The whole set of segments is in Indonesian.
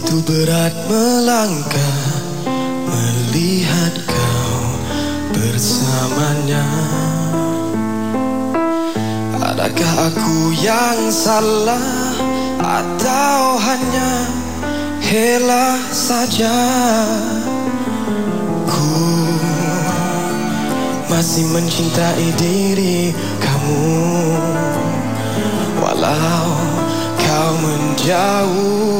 Begitu berat melangkah Melihat kau bersamanya. Adakah aku yang salah Atau hanya Hela saja? Ku masih mencintai diri kamu. Walau kau menjauh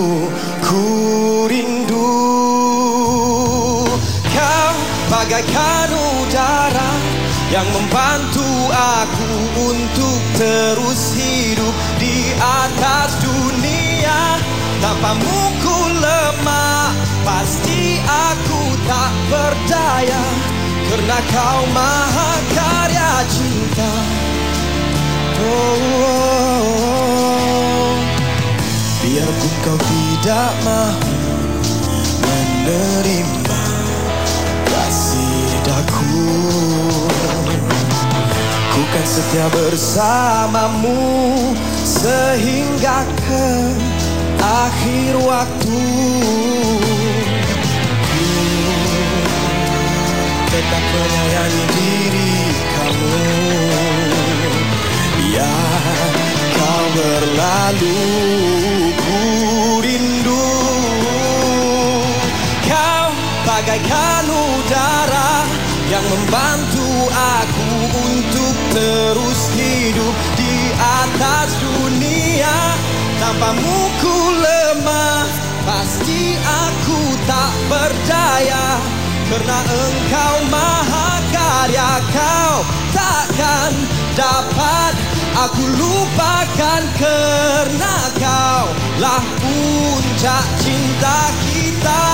bagaikan udara Yang membantu aku untuk terus hidup Di atas dunia. Tanpamu ku lemah Pasti aku tak berdaya. Karena kau maha karya cinta. Oh, oh, oh. Biarpun kau tidak mahu Ku kan setia bersamamu Sehingga ke akhir waktu. Tetap menyayangi diri kamu. Biar kau berlalu Ku rindu. Kau bagaikan udara Yang membantu aku untuk terus hidup Di atas dunia. Tanpamu ku lemah Pasti aku tak berdaya. Karena engkau maha karya Kau takkan dapat. Aku lupakan Karena kau lah puncak cinta kita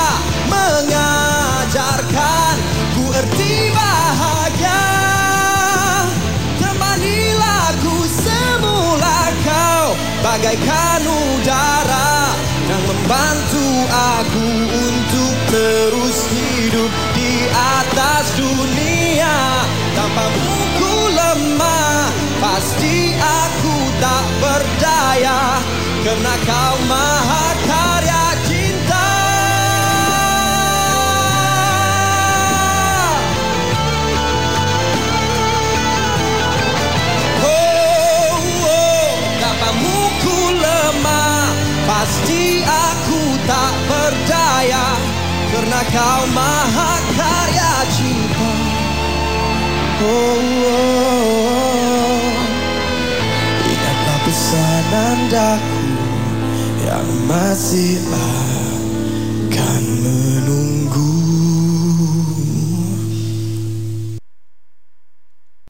Bagaikan udara Yang membantu aku untuk terus hidup Di atas dunia. Tanpamu ku lemah Pasti aku tak berdaya. Karena kau maha Pasti aku tak berdaya Karena kau maha karya cinta Oh, oh, oh. Ingatlah pesanan daku Yang masih ada